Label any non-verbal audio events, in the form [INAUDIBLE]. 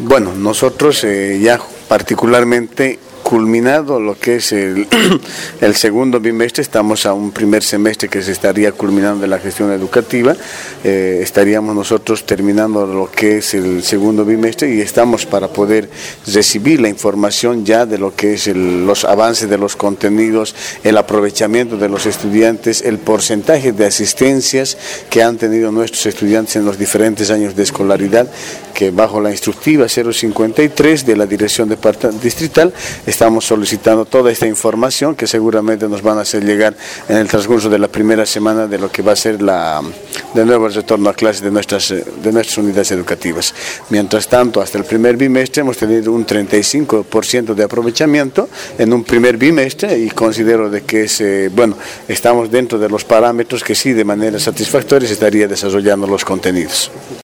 Bueno, nosotros eh, ya particularmente culminado lo que es el, [CLEARS THROAT] el, segundo bimestre, estamos a un primer semestre que se estaría culminando la gestión educativa, eh, estaríamos nosotros terminando lo que es el segundo bimestre y estamos para poder recibir la información ya de lo que es los avances de los contenidos, el aprovechamiento de los estudiantes, el porcentaje de asistencias que han tenido nuestros estudiantes en los diferentes años de escolaridad, que bajo la instructiva 053 de la Dirección Distrital estamos solicitando toda esta información que seguramente nos van a hacer llegar en el transcurso de la primera semana de lo que va a ser la de nuevo el retorno a clases de nuestras, de nuestras unidades educativas. Mientras tanto, hasta el primer bimestre hemos tenido un 35% de aprovechamiento en un primer bimestre y considero de que es, eh, bueno, estamos dentro de los parámetros que sí de manera satisfactoria se estaría desarrollando los contenidos.